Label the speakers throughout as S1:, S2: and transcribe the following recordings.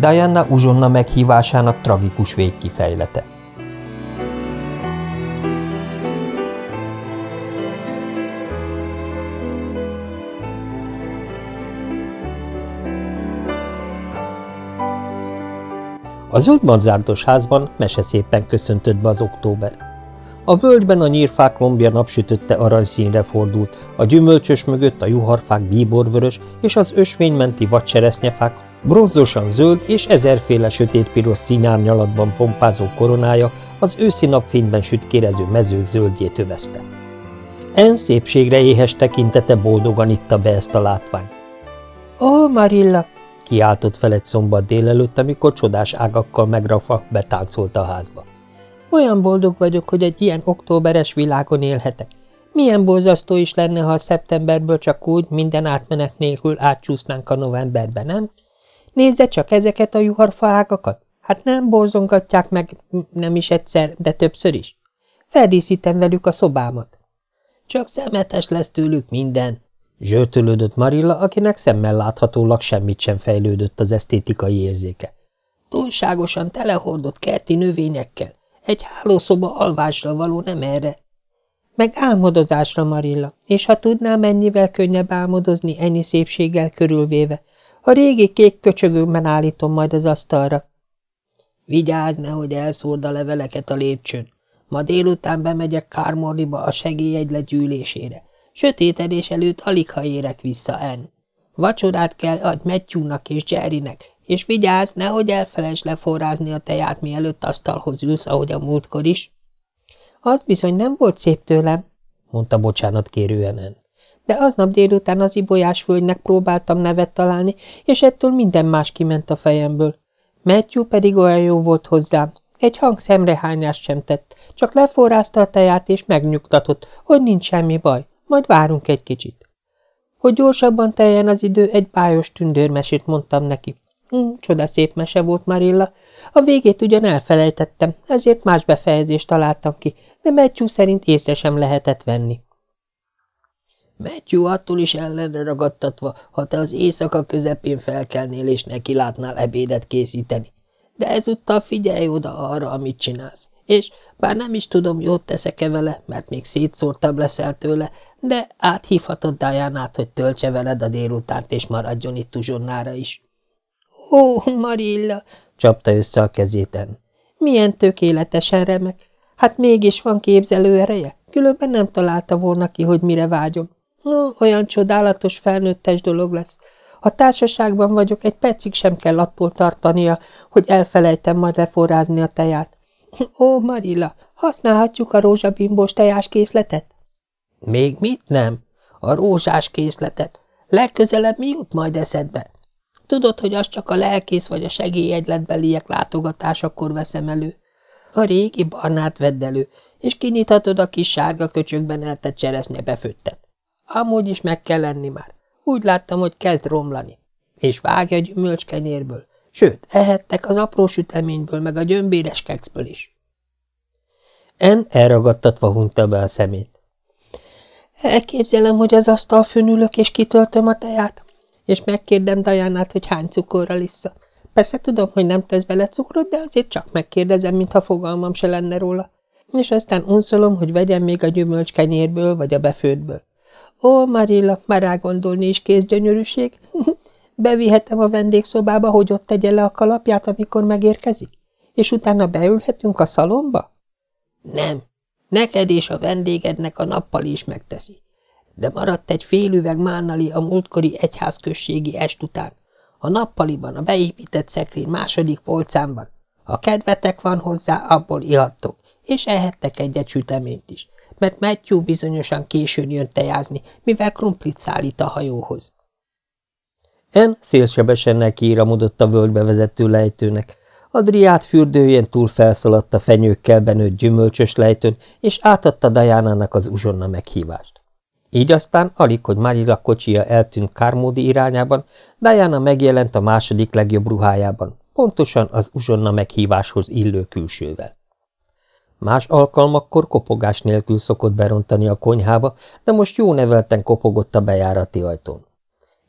S1: Diana uzsonna meghívásának tragikus végkifejlete. A zöld manzárdos házban mese szépen köszöntött be az október. A völgyben a nyírfák lombja napsütötte aranyszínre fordult, a gyümölcsös mögött a juharfák bíborvörös és az ösvénymenti vadseresznyefák bronzosan zöld és ezerféle sötétpiros színárnyalatban pompázó koronája az őszi napfényben sütkérező mezők zöldjét övezte. En szépségre éhes tekintete boldogan itta be ezt a látványt. – Ó, Marilla! – kiáltott fel egy szombat délelőtt, amikor csodás ágakkal megrafa betáncolt a házba. Olyan boldog vagyok, hogy egy ilyen októberes világon élhetek. Milyen borzasztó is lenne, ha a szeptemberből csak úgy, minden átmenet nélkül átcsúsznánk a novemberbe, nem? Nézze csak ezeket a juharfaágakat. Hát nem borzongatják meg nem is egyszer, de többször is. Feldíszítem velük a szobámat. Csak szemetes lesz tőlük minden, zsörtölődött Marilla, akinek szemmel láthatólag semmit sem fejlődött az esztétikai érzéke. Túlságosan telehordott kerti növényekkel, egy hálószoba alvásra való nem erre. Meg álmodozásra, Marilla, és ha tudnám, mennyivel könnyebb álmodozni ennyi szépséggel körülvéve, a régi kék köcsögőmben állítom majd az asztalra. Vigyázz, nehogy elszórd a leveleket a lépcsőn. Ma délután bemegyek Kármorliba a segélyegylet gyűlésére. Sötétedés előtt alig ha érek vissza, en. Vacsorát kell adj Matthewnak és Jerrynek, és vigyázz, nehogy elfelejts leforrázni a teját, mielőtt asztalhoz ülsz, ahogy a múltkor is. Az bizony nem volt szép tőlem, mondta bocsánat kérően De aznap délután az ibolyás völgynek próbáltam nevet találni, és ettől minden más kiment a fejemből. Matthew pedig olyan jó volt hozzám. Egy hang szemrehányást sem tett, csak leforrázta a teját, és megnyugtatott, hogy nincs semmi baj, majd várunk egy kicsit. Hogy gyorsabban teljen az idő, egy bájos tündérmesét mondtam neki. Hm, csoda szép mese volt, Marilla. A végét ugyan elfelejtettem, ezért más befejezést találtam ki, de Matthew szerint észre sem lehetett venni. Matthew attól is ellenre ragadtatva, ha te az éjszaka közepén felkelnél és neki látnál ebédet készíteni. De ezúttal figyelj oda arra, amit csinálsz. És bár nem is tudom, jót teszek-e vele, mert még szétszórtabb leszel tőle, de áthívhatod Diánát, hogy töltse veled a délutánt, és maradjon itt uzsonnára is. Ó, Marilla, csapta össze a kezéten. Milyen tökéletesen remek. Hát mégis van képzelő ereje, különben nem találta volna ki, hogy mire vágyom. Ó, olyan csodálatos felnőttes dolog lesz. Ha társaságban vagyok, egy percig sem kell attól tartania, hogy elfelejtem majd leforrázni a teját. Ó, Marilla, használhatjuk a rózsabimbós tejás készletet? Még mit nem? A rózsás készletet. Legközelebb mi jut majd eszedbe? Tudod, hogy az csak a lelkész vagy a segélyegyletbeliek látogatásakor veszem elő. A régi barnát vedd elő, és kinyithatod a kis sárga köcsökben eltett cseresznye befőttet. Amúgy is meg kell lenni már. Úgy láttam, hogy kezd romlani. És vágja gyümölcskenyérből. Sőt, ehettek az apró süteményből, meg a gyömbéres kekszből is. En elragadtatva hunyta be a szemét. Elképzelem, hogy az asztal fönülök, és kitöltöm a teját és megkérdem Dajánát, hogy hány cukorral issza. Persze tudom, hogy nem tesz bele cukrot, de azért csak megkérdezem, mintha fogalmam se lenne róla. És aztán unszolom, hogy vegyem még a gyümölcskenyérből vagy a befőtből. Ó, Marilla, már rágondolni is kész. Bevihetem a vendégszobába, hogy ott tegye le a kalapját, amikor megérkezik? És utána beülhetünk a szalomba? Nem. Neked és a vendégednek a nappali is megteszi de maradt egy fél üveg mánali a múltkori egyházközségi est után. A nappaliban, a beépített szekrény második polcámban. Ha kedvetek van hozzá, abból ihattok, és ehettek egyet süteményt is, mert Matthew bizonyosan későn jön tejázni, mivel krumplit szállít a hajóhoz. En szélsebesen nekiíramodott a völgybe vezető lejtőnek. Adriát fürdőjén túl felszaladt a fenyőkkel benőtt gyümölcsös lejtőn, és átadta Dajánának az uzsonna meghívást. Így aztán, alig, hogy Marilla kocsia eltűnt Kármódi irányában, Diana megjelent a második legjobb ruhájában, pontosan az uzsonna meghíváshoz illő külsővel. Más alkalmakkor kopogás nélkül szokott berontani a konyhába, de most jó nevelten kopogott a bejárati ajtón.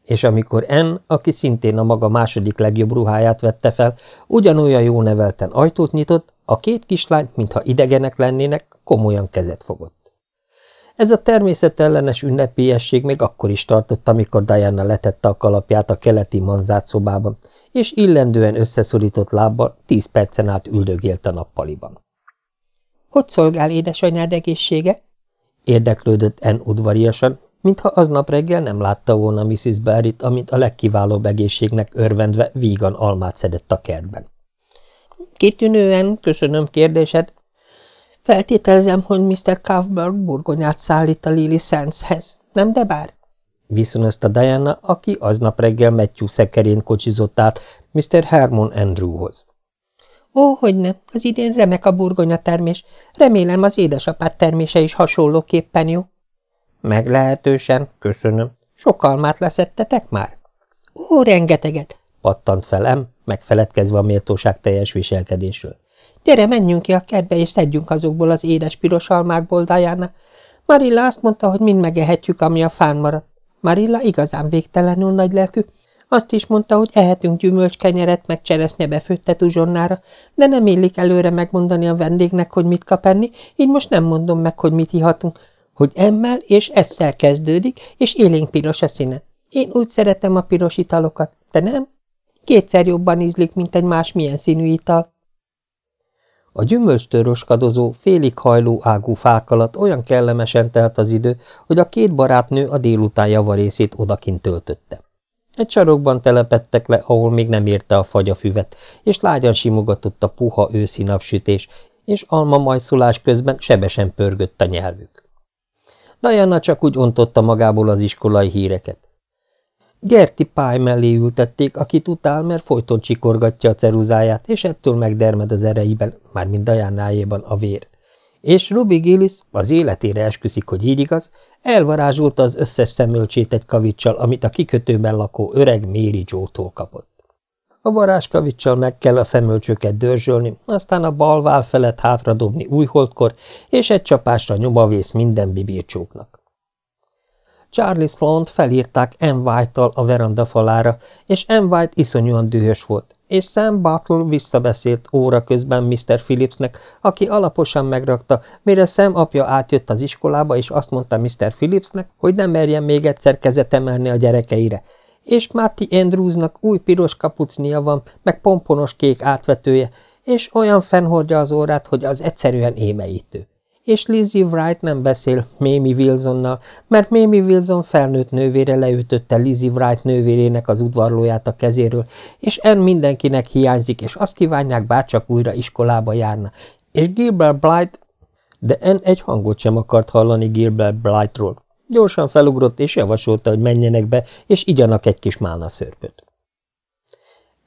S1: és amikor En, aki szintén a maga második legjobb ruháját vette fel, ugyanolyan jó nevelten ajtót nyitott, a két kislány, mintha idegenek lennének, komolyan kezet fogott. Ez a természetellenes ünnepélyesség még akkor is tartott, amikor Diana letette a kalapját a keleti manzát szobában, és illendően összeszorított lábbal tíz percen át üldögélt a nappaliban. – Hogy szolgál édesanyád egészsége? – érdeklődött En udvariasan, mintha aznap reggel nem látta volna Mrs. Barrett, amint a legkiválóbb egészségnek örvendve vígan almát szedett a kertben. – Kitűnően, köszönöm kérdésed. Feltételezem, hogy Mr. Kaufberg burgonyát szállít a Lily Sandshez, nem de bár? Viszonozta Diana, aki aznap reggel Matthew szekerén kocsizott át Mr. Hermon Andrewhoz. Ó, hogyne, az idén remek a burgonya termés. Remélem az édesapád termése is hasonlóképpen jó. Meglehetősen, köszönöm. Sok almát leszettetek már? Ó, rengeteget, pattant felem, megfeledkezve a méltóság teljes viselkedésről. Gyere, menjünk ki a kertbe, és szedjünk azokból az édes piros almákból, Diana. Marilla azt mondta, hogy mind megehetjük, ami a fán maradt. Marilla igazán végtelenül nagy lelkű. Azt is mondta, hogy ehetünk gyümölcskenyeret, meg cseresznye befőttet uzsonnára, de nem illik előre megmondani a vendégnek, hogy mit kap enni, így most nem mondom meg, hogy mit ihatunk, hogy emmel és esszel kezdődik, és élénk piros a színe. Én úgy szeretem a piros italokat, te nem? Kétszer jobban ízlik, mint egy más milyen színű ital. A gyümölcstől roskadozó, félig hajló ágú fák alatt olyan kellemesen telt az idő, hogy a két barátnő a délután javarészét odakint töltötte. Egy sarokban telepettek le, ahol még nem érte a fagyafüvet, és lágyan simogatott a puha őszi napsütés, és alma majszolás közben sebesen pörgött a nyelvük. Diana csak úgy ontotta magából az iskolai híreket. Gerti pály mellé ültették, akit utál, mert folyton csikorgatja a ceruzáját, és ettől megdermed az ereiben, mármint Dajánájéban a vér. És Ruby Gillis az életére esküszik, hogy így igaz, elvarázsolta az összes szemölcsét egy kavicsal, amit a kikötőben lakó öreg Mary Joe-tól kapott. A varázskavicsal meg kell a szemölcsöket dörzsölni, aztán a bal vál felett hátradobni újholdkor, és egy csapásra nyomavész minden bibircsóknak. Charlie Sloan-t felírták M. White-tal a veranda falára, és M. White iszonyúan dühös volt, és Sam Bartle visszabeszélt óra közben Mr. Phillipsnek, aki alaposan megrakta, mire Sam apja átjött az iskolába, és azt mondta Mr. Phillipsnek, hogy nem merjen még egyszer kezet emelni a gyerekeire, és Matty Andrewsnak új piros kapucnia van, meg pomponos kék átvetője, és olyan fennhordja az órát, hogy az egyszerűen émeítő és Lizzie Wright nem beszél Mamie Wilsonnal, mert Mamie Wilson felnőtt nővére leütötte Lizzie Wright nővérének az udvarlóját a kezéről, és en mindenkinek hiányzik, és azt kívánják, bárcsak újra iskolába járna. És Gilbert Blight... De en egy hangot sem akart hallani Gilbert Blightról. Gyorsan felugrott, és javasolta, hogy menjenek be, és igyanak egy kis málna szörpöt.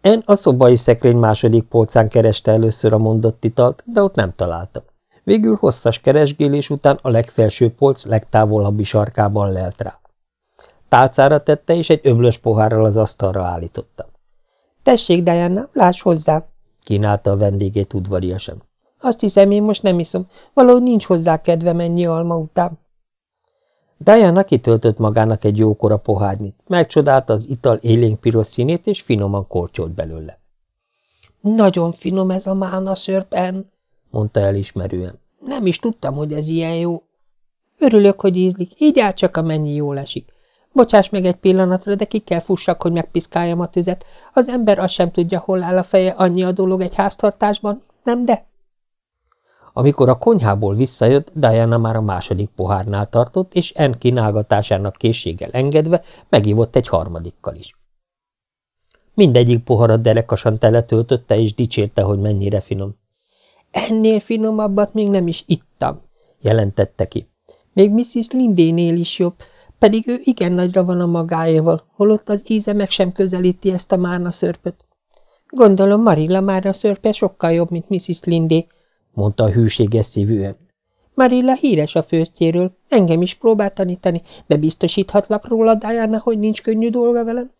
S1: En a szobai szekrény második polcán kereste először a mondott italt, de ott nem találta. Végül hosszas keresgélés után a legfelső polc legtávolabbi sarkában lelt rá. Tálcára tette, és egy öblös pohárral az asztalra állította. – Tessék, Diana, láss hozzá! – kínálta a vendégét udvariasan. – Azt hiszem, én most nem iszom. Valahogy nincs hozzá kedve mennyi alma után. Diana kitöltött magának egy jókora pohárnyit, megcsodálta az ital élénk piros színét, és finoman kortyolt belőle. – Nagyon finom ez a málna szörpen! Mondta elismerően. Nem is tudtam, hogy ez ilyen jó. Örülök, hogy ízlik, így áll csak, amennyi jól esik. Bocsáss meg egy pillanatra, de ki kell fussak, hogy megpiszkáljam a tüzet. Az ember azt sem tudja, hol áll a feje, annyi a dolog egy háztartásban, nem de? Amikor a konyhából visszajött, Diana már a második pohárnál tartott, és En kínálgatásának készséggel engedve megívott egy harmadikkal is. Mindegyik poharat derekasan teletöltötte, és dicsérte, hogy mennyire finom. Ennél finomabbat még nem is ittam, jelentette ki. Még Mrs. Lindénél is jobb, pedig ő igen nagyra van a magáéval, holott az íze meg sem közelíti ezt a márna szörpöt. Gondolom Marilla márna szörpe sokkal jobb, mint Mrs. Lindé, mondta a hűséges szívűen. Marilla híres a főztjéről, engem is próbált tanítani, de biztosíthatlak róla, Diana, hogy nincs könnyű dolga velem.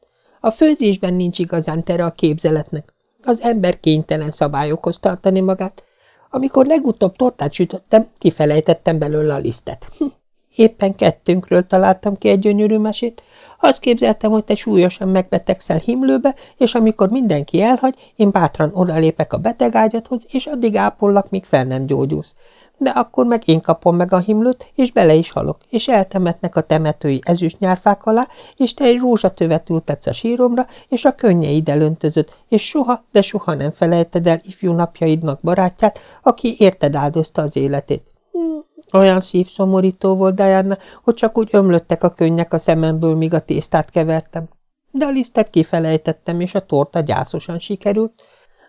S1: A főzésben nincs igazán tere a képzeletnek. Az ember kénytelen szabályokhoz tartani magát, amikor legutóbb tortát sütöttem, kifelejtettem belőle a lisztet.
S2: Éppen kettőnkről találtam ki egy gyönyörű mesét. Azt képzeltem, hogy te súlyosan megbetegszel himlőbe, és amikor mindenki elhagy, én bátran odalépek a betegágyathoz, és addig ápollak, míg fel nem gyógyulsz. De akkor meg én kapom meg a himlőt, és bele is halok, és eltemetnek a temetői ezüstnyárfák alá, és te egy rózsatövet ültetsz a síromra, és a könnyeid elöntözöd, és soha, de soha nem felejted el ifjú napjaidnak barátját, aki érted áldozta az életét. Hmm, olyan szívszomorító volt, Diana, hogy csak úgy ömlöttek a könnyek a szememből, míg a tésztát kevertem. De a lisztet kifelejtettem, és a torta gyászosan sikerült.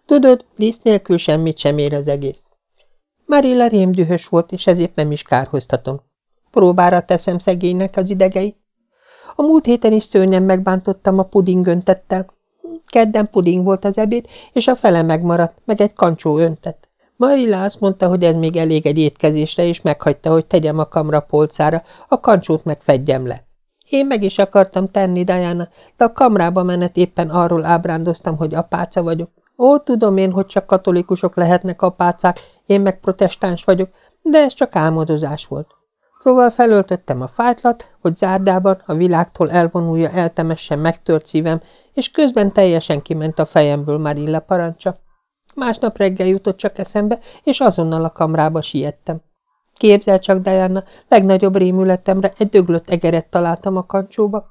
S2: Tudod, liszt nélkül semmit sem ér az egész. Marilla rémdühös volt, és ezért nem is kárhoztatom. Próbára teszem szegénynek az idegei. A múlt héten is szörnyen megbántottam a pudingöntettel. Kedden puding volt az ebéd, és a fele megmaradt, meg egy kancsó öntet. Marilla azt mondta, hogy ez még elég egy étkezésre, és meghagyta, hogy tegyem a kamra polcára, a kancsót meg fedjem le. Én meg is akartam tenni, Diana, de a kamrába menet éppen arról ábrándoztam, hogy apáca vagyok. Ó, tudom én, hogy csak katolikusok lehetnek apácák, én meg protestáns vagyok, de ez csak álmodozás volt. Szóval felöltöttem a fájtlat, hogy zárdában a világtól elvonulja eltemesse megtört szívem, és közben teljesen kiment a fejemből Marilla parancsa. Másnap reggel jutott csak eszembe, és azonnal a kamrába siettem. Képzel csak, Diana, legnagyobb rémületemre egy döglött egeret találtam a kancsóba.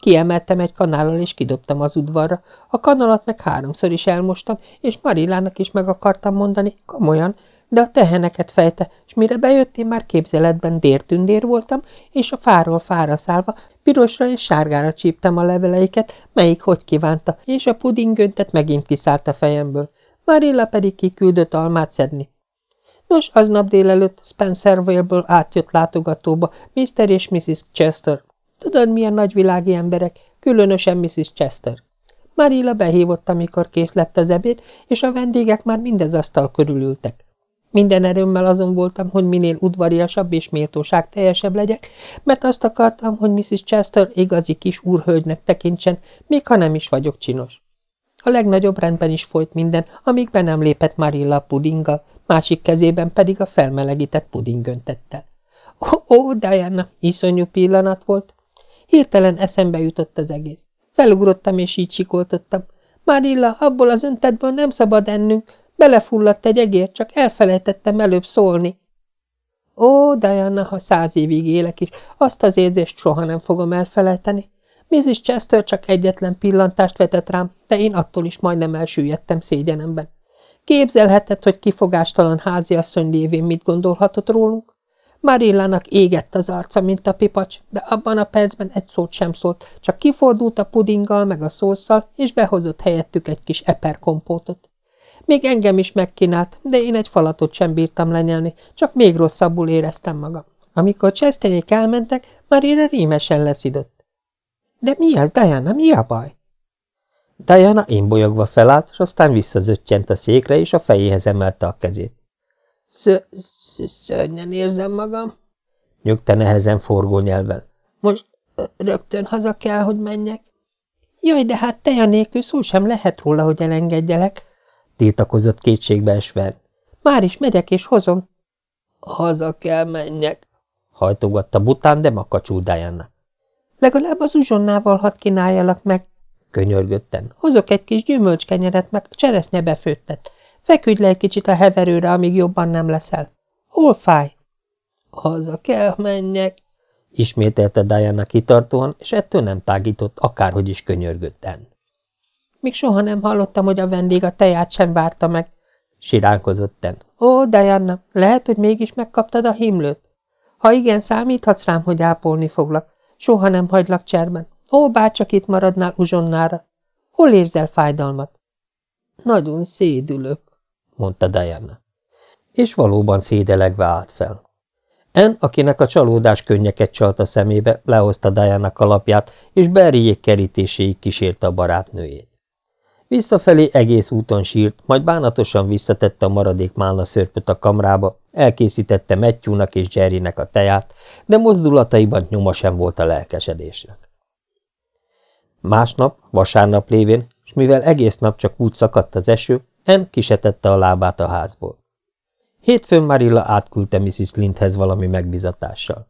S2: Kiemeltem egy kanállal, és kidobtam az udvarra. A kanalat meg háromszor is elmostam, és Marillának is meg akartam mondani, komolyan, de a teheneket fejte, és mire bejöttél, már képzeletben dértündér voltam, és a fáról fára szállva pirosra és sárgára csíptem a leveleiket, melyik hogy kívánta, és a pudingöntet megint kiszállt a fejemből. Marilla pedig kiküldött almát szedni. Nos, aznap délelőtt Spencerville-ből átjött látogatóba Mr. és Mrs. Chester. Tudod, milyen nagyvilági emberek, különösen Mrs. Chester. Marilla behívott, amikor kész lett az ebéd, és a vendégek már mindez asztal körülültek. Minden erőmmel azon voltam, hogy minél udvariasabb és méltóság teljesebb legyek, mert azt akartam, hogy Mrs. Chester igazi kis úrhölgynek tekintsen, még ha nem is vagyok csinos. A legnagyobb rendben is folyt minden, amíg be nem lépett Marilla a pudinggal, másik kezében pedig a felmelegített pudingöntettel. Ó, ó, Diana, iszonyú pillanat volt. Hirtelen eszembe jutott az egész. Felugrottam és így sikoltottam. Marilla, abból az öntetből nem szabad ennünk. Belefulladt egy egér, csak elfelejtettem előbb szólni. Ó, Diana, ha száz évig élek is, azt az érzést soha nem fogom elfelejteni. Mrs. Chester csak egyetlen pillantást vetett rám, de én attól is majdnem elsüllyedtem szégyenemben. Képzelheted, hogy kifogástalan háziasszony lévén mit gondolhatott rólunk? Marillának égett az arca, mint a pipacs, de abban a percben egy szót sem szólt, csak kifordult a pudinggal meg a szószal, és behozott helyettük egy kis eperkompótot. Még engem is megkínált, de én egy falatot sem bírtam lenyelni, csak még rosszabbul éreztem magam. Amikor Chesterék elmentek, Marilla rímesen leszidott. De mi ez, Diana, mi a baj?
S1: Diana bolyogva felállt, és aztán visszazöttyent a székre, és a fejéhez emelte a kezét.
S2: Szörnyen érzem magam,
S1: nyugta nehezen forgó nyelven.
S2: Most rögtön haza kell, hogy menjek. Jaj, de hát teja nélkül szó sem lehet róla, hogy elengedjelek,
S1: tiltakozott kétségbe esve.
S2: Már is megyek és hozom.
S3: Haza kell menjek,
S1: hajtogatta bután, de makacsú Diana.
S2: Legalább az uzsonnával hadd kínáljalak meg,
S1: könyörgötten.
S2: Hozok egy kis gyümölcskenyeret, meg cseresznye befőttet. Feküdj le egy kicsit a heverőre, amíg jobban nem leszel. Hol fáj?
S3: Haza kell menjek,
S1: ismételte Diana kitartóan, és ettől nem tágított, akárhogy is könyörgötten.
S2: Még soha nem hallottam, hogy a vendég a teját sem várta meg,
S1: siránkozotten.
S2: Ó, Diana, lehet, hogy mégis megkaptad a himlőt? Ha igen, számíthatsz rám, hogy ápolni foglak. Soha nem hagylak cserben. Ó, bárcsak itt maradnál uzsonnára. Hol érzel fájdalmat?
S3: Nagyon szédülök,
S1: mondta Diana. És valóban szédelegve állt fel. En, akinek a csalódás könnyeket csalt a szemébe, lehozta Diana kalapját, és Berriék kerítéséig kísérte a barátnőjét. Visszafelé egész úton sírt, majd bánatosan visszatette a maradék málna szörpöt a kamrába, elkészítette Matthewnak és Jerrynek a teját, de mozdulataiban nyoma sem volt a lelkesedésnek. Másnap, vasárnap lévén, és mivel egész nap csak úgy szakadt az eső, En kisetette a lábát a házból. Hétfőn Marilla átküldte Mrs. Lindhez valami megbizatással.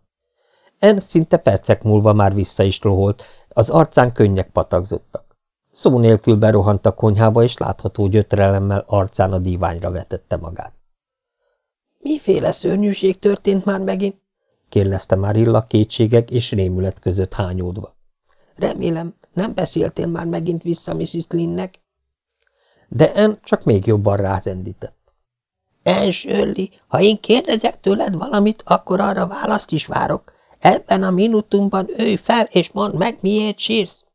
S1: En szinte percek múlva már vissza is roholt, az arcán könnyek patakzottak. Szó nélkül berohant a konyhába, és látható gyötrelemmel arcán a díványra vetette magát.
S2: – Miféle szörnyűség történt már megint?
S1: – kérdezte Marilla kétségek és rémület között hányódva.
S2: – Remélem, nem beszéltél már megint vissza Mrs. Linnek?
S1: De En csak még jobban rázendített.
S2: En Shirley, ha én kérdezek tőled valamit, akkor arra választ is várok. Ebben a minutumban őj fel, és mondd meg, miért sírsz.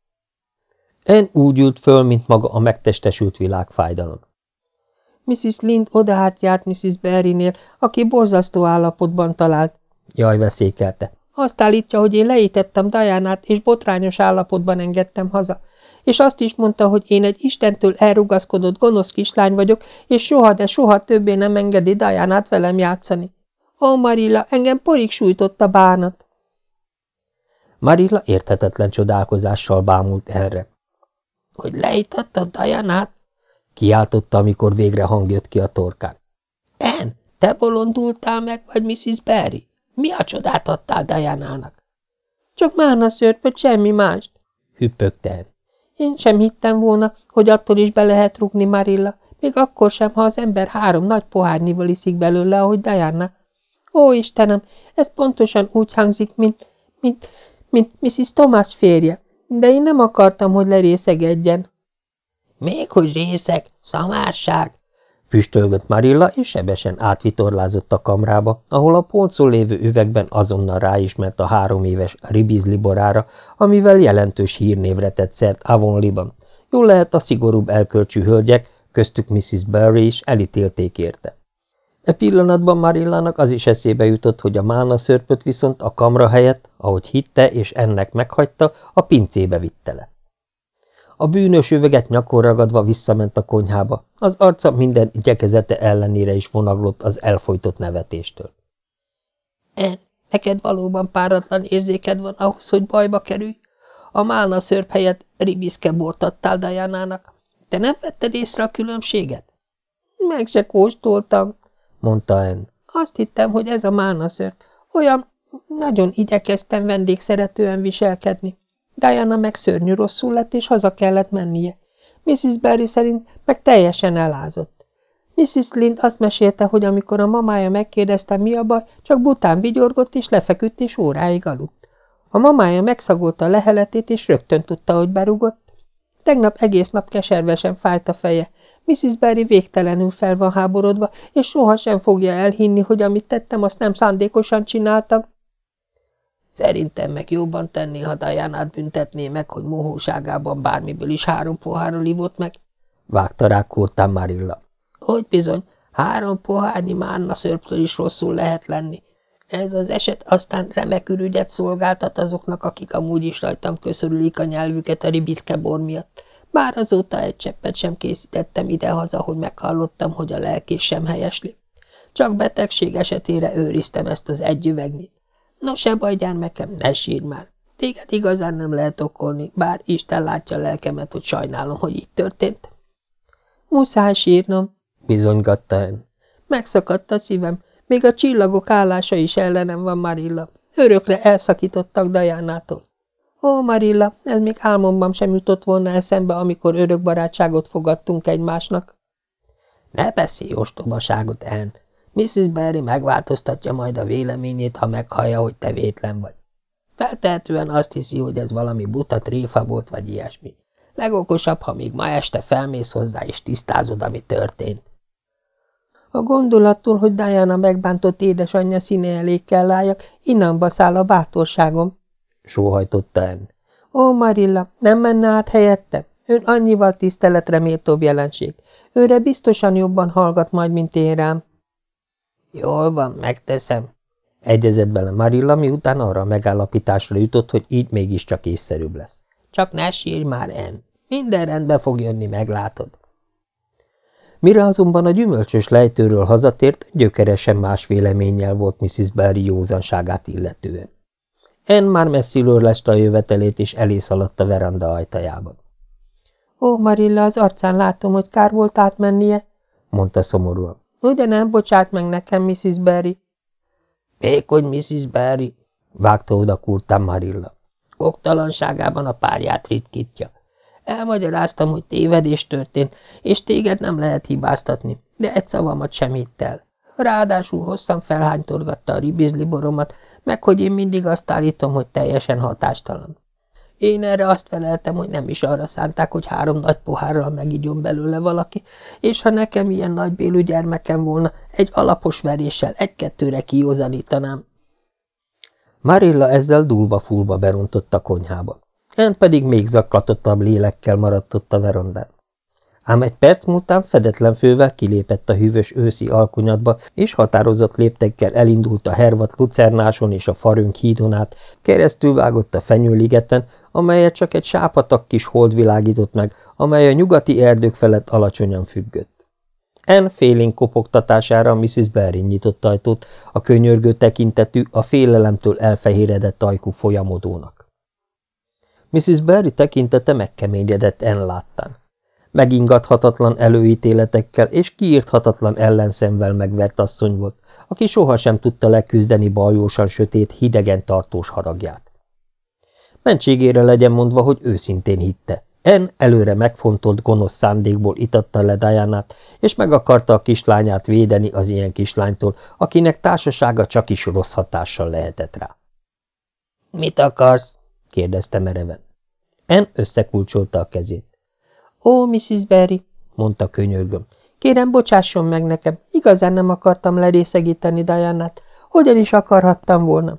S1: En úgy ült föl, mint maga a megtestesült világfájdalom.
S3: Mrs. Lind odaát járt Mrs. Berrynél, aki borzasztó állapotban talált.
S1: Jaj, veszékelte.
S3: Azt állítja, hogy én leítettem Dajánát, és botrányos állapotban engedtem haza. És azt is mondta, hogy én egy Istentől elrugaszkodott gonosz kislány vagyok, és soha, de soha többé nem engedi Dajánát velem játszani. Ó, Marilla, engem porig sújtott a bánat.
S1: Marilla érthetetlen csodálkozással bámult erre.
S2: – Hogy leítattad Dajanát?
S1: – kiáltotta, amikor végre hang jött ki a torkán.
S2: – En, te bolondultál meg, vagy Mrs. Barry? Mi a csodát adtál Dajánának?
S3: – Csak mána szört, semmi mást –
S1: hüppögte En.
S3: Én sem hittem volna, hogy attól is be lehet rúgni Marilla, még akkor sem, ha az ember három nagy pohárnyival iszik belőle, ahogy Diana. Ó, Istenem, ez pontosan úgy hangzik, mint, mint, mint Mrs. Thomas férje, de én nem akartam, hogy lerészegedjen.
S2: Még hogy részeg, szamárság,
S1: Füstölgött Marilla, és sebesen átvitorlázott a kamrába, ahol a polcon lévő üvegben azonnal ráismert a három éves ribizli borára, amivel jelentős hírnévre tett szert Avonliban. Jól lehet a szigorúbb elkölcsű hölgyek, köztük Mrs. Barry is elítélték érte. E pillanatban Marillának az is eszébe jutott, hogy a mána szörpöt viszont a kamra helyett, ahogy hitte és ennek meghagyta, a pincébe vitte le. A bűnös üveget nyakon ragadva visszament a konyhába, az arca minden igyekezete ellenére is vonaglott az elfolytott nevetéstől.
S2: – En, neked valóban páratlan érzéked van ahhoz, hogy bajba kerülj? A málna szörp helyett ribiszke bort adtál Dajánának. Te nem vetted észre a különbséget?
S3: – Meg se kóstoltam – mondta En. – Azt hittem, hogy ez a málna szörp. Olyan nagyon igyekeztem vendégszeretően viselkedni. Diana meg szörnyű rosszul lett, és haza kellett mennie. Mrs. Barry szerint meg teljesen elázott. Mrs. Lind azt mesélte, hogy amikor a mamája megkérdezte, mi a baj, csak bután vigyorgott, és lefeküdt, és óráig aludt. A mamája megszagolta a leheletét, és rögtön tudta, hogy berugott. Tegnap egész nap keservesen fájt a feje. Mrs. Barry végtelenül fel van háborodva, és sohasem fogja elhinni, hogy amit tettem, azt nem szándékosan csináltam.
S2: Szerintem meg jobban tenné, ha Dajánát büntetné meg, hogy mohóságában bármiből is három pohárral ivott meg.
S1: Vágta rá kurtán Marilla.
S2: Hogy bizony, három pohárnyi mánna szörptől is rosszul lehet lenni. Ez az eset aztán remek ürügyet szolgáltat azoknak, akik amúgy is rajtam köszörülik a nyelvüket a ribiszke bor miatt. Bár azóta egy cseppet sem készítettem ide-haza, hogy meghallottam, hogy a lelkés sem helyesli. Csak betegség esetére őriztem ezt az egy üvegnyit. No, se baj, gyermekem, ne sír már. Téged igazán nem lehet okolni, bár Isten látja a lelkemet, hogy sajnálom, hogy így történt.
S3: Muszáj sírnom,
S1: bizonygatta en.
S3: Megszakadt a szívem, még a csillagok állása is ellenem van, Marilla. Örökre elszakítottak Dajánától. Ó, Marilla, ez még álmomban sem jutott volna eszembe, amikor örök barátságot fogadtunk egymásnak.
S2: Ne beszélj ostobaságot, En, Mrs. Barry megváltoztatja majd a véleményét, ha meghallja, hogy te vétlen vagy. Feltehetően azt hiszi, hogy ez valami buta tréfa volt, vagy ilyesmi. Legokosabb, ha még ma este felmész hozzá, és tisztázod, ami történt.
S3: A gondolattól, hogy Diana megbántott édesanyja színe elég kell álljak, innen baszáll a bátorságom.
S1: Sóhajtotta en.
S3: Ó, Marilla, nem menne át helyettem? Ön annyival tiszteletre méltóbb jelenség. Őre biztosan jobban hallgat majd, mint én rám.
S2: Jól van, megteszem.
S1: Egyezett bele Marilla, miután arra a megállapításra jutott, hogy így mégiscsak észszerűbb lesz.
S2: Csak ne sírj már, En. Minden rendbe fog jönni, meglátod.
S1: Mire azonban a gyümölcsös lejtőről hazatért, gyökeresen más véleménnyel volt Mrs. Barry józanságát illetően. En már messziről leste a jövetelét, és elészaladt a veranda ajtajában.
S3: – Ó, Marilla, az arcán látom, hogy kár volt átmennie – mondta szomorúan. Ugye nem bocsát meg nekem, Mrs. Barry?
S2: Még hogy Mrs. Barry,
S1: Vágta oda kurtán Marilla.
S3: Oktalanságában a párját ritkítja. Elmagyaráztam, hogy tévedés történt, és téged nem lehet hibáztatni, de egy szavamat sem hitt el. Ráadásul hosszan felhánytorgatta a ribizli boromat, meg hogy én mindig azt állítom, hogy teljesen hatástalan. Én erre azt feleltem, hogy nem is arra szánták, hogy három nagy pohárral megígyom belőle valaki, és ha nekem ilyen nagybélű gyermekem volna, egy alapos veréssel egy-kettőre kiózanítanám.
S1: Marilla ezzel dúlva-fulva berontott a konyhába. Én pedig még zaklatottabb lélekkel maradt ott a verondán. Ám egy perc múltán fedetlen fővel kilépett a hűvös őszi alkonyatba, és határozott léptekkel elindult a hervat lucernáson és a farönk hídon át, keresztül vágott a fenyőligeten, amelyet csak egy sápatak kis hold világított meg, amely a nyugati erdők felett alacsonyan függött. En félénk kopogtatására Mrs. Berry nyitott ajtót, a könyörgő tekintetű, a félelemtől elfehéredett ajkú folyamodónak. Mrs. Berry tekintete megkeményedett En láttán. Megingathatatlan előítéletekkel és kiírthatatlan ellenszemvel megvert asszony volt, aki sohasem tudta leküzdeni bajósan sötét, hidegen tartós haragját. Mentségére legyen mondva, hogy őszintén hitte. En előre megfontolt gonosz szándékból itatta le diana és meg akarta a kislányát védeni az ilyen kislánytól, akinek társasága csak is rossz hatással lehetett rá.
S3: – Mit akarsz?
S1: – kérdezte mereven. En összekulcsolta a kezét.
S2: – Ó, Mrs. Berry – mondta könyörgöm. – Kérem, bocsásson meg nekem, igazán nem akartam lerészegíteni Dianát. Hogyan is akarhattam volna?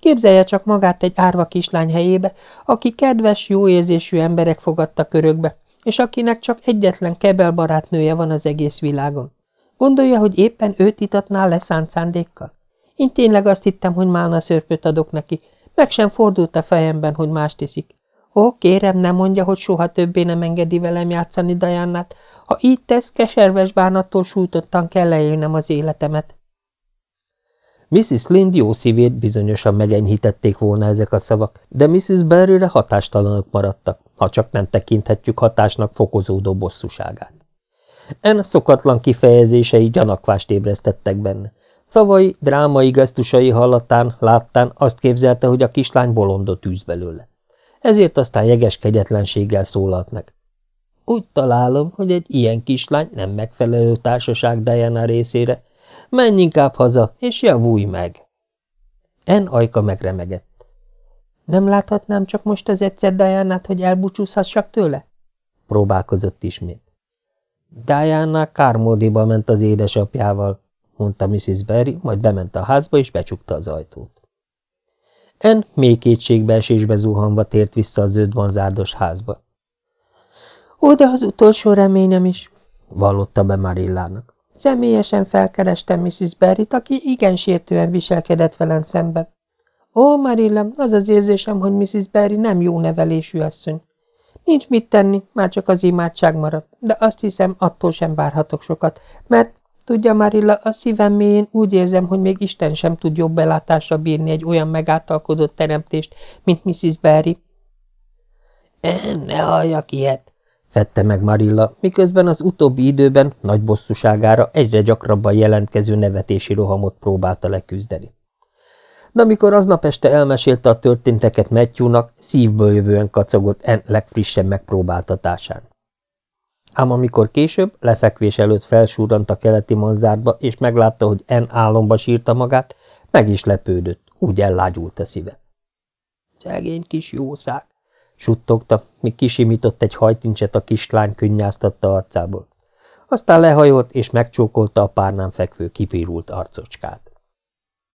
S2: Képzelje csak magát egy árva kislány helyébe, aki kedves, jó érzésű emberek fogadtak örökbe, és akinek csak egyetlen kebel barátnője van az egész világon. Gondolja, hogy éppen őt itatná leszánt szándékkal? Én tényleg azt hittem, hogy málna szörpöt adok neki, meg sem fordult a fejemben, hogy más tiszik. Ó, kérem, ne mondja, hogy soha többé nem engedi velem játszani Dajannát. Ha így tesz, keserves bánattól sújtottan kell leélnem az életemet.
S1: Mrs. Lind jó szívét bizonyosan megenyhítették volna ezek a szavak, de Mrs. Barryre hatástalanok maradtak, ha csak nem tekinthetjük hatásnak fokozódó bosszúságát. En szokatlan kifejezései gyanakvást ébresztettek benne. Szavai, drámai gesztusai hallatán, láttán azt képzelte, hogy a kislány bolondot űz belőle. Ezért aztán jeges kegyetlenséggel szólalt meg. Úgy találom, hogy egy ilyen kislány nem megfelelő társaság Diana részére, Menj inkább haza, és javulj meg. En ajka megremegett.
S2: Nem láthatnám csak most az egyszer diana hogy elbúcsúzhassak tőle?
S1: Próbálkozott ismét. Diana Kármódiba ment az édesapjával, mondta Mrs. Berry, majd bement a házba, és becsukta az ajtót. En mély kétségbeesésbe zuhanva tért vissza a zöld vanzárdos házba.
S2: De az utolsó reményem is,
S1: vallotta be Marillának.
S2: Személyesen felkerestem Mrs. Berryt, aki igen sértően viselkedett velem szemben. Ó, Marilla, az az érzésem, hogy Mrs. Berry nem jó nevelésű asszony. Nincs mit tenni, már csak az imádság maradt, de azt hiszem, attól sem várhatok sokat, mert, tudja Marilla, a szívem mélyén úgy érzem, hogy még Isten sem tud jobb belátásra bírni egy olyan megáltalkodott teremtést, mint Mrs. Berry.
S3: – Ne halljak ilyet!
S1: fette meg Marilla, miközben az utóbbi időben nagy bosszúságára egyre gyakrabban jelentkező nevetési rohamot próbálta leküzdeni. De amikor aznap este elmesélte a történteket Matthewnak, szívből jövően kacagott En legfrissebb megpróbáltatásán. Ám amikor később, lefekvés előtt felsúrant a keleti manzárba, és meglátta, hogy En álomba sírta magát, meg is lepődött, úgy ellágyult a szíve.
S3: Szegény kis jószág,
S1: suttogta, míg kisimított egy hajtincset a kislány könnyáztatta arcából. Aztán lehajolt, és megcsókolta a párnán fekvő kipírult arcocskát.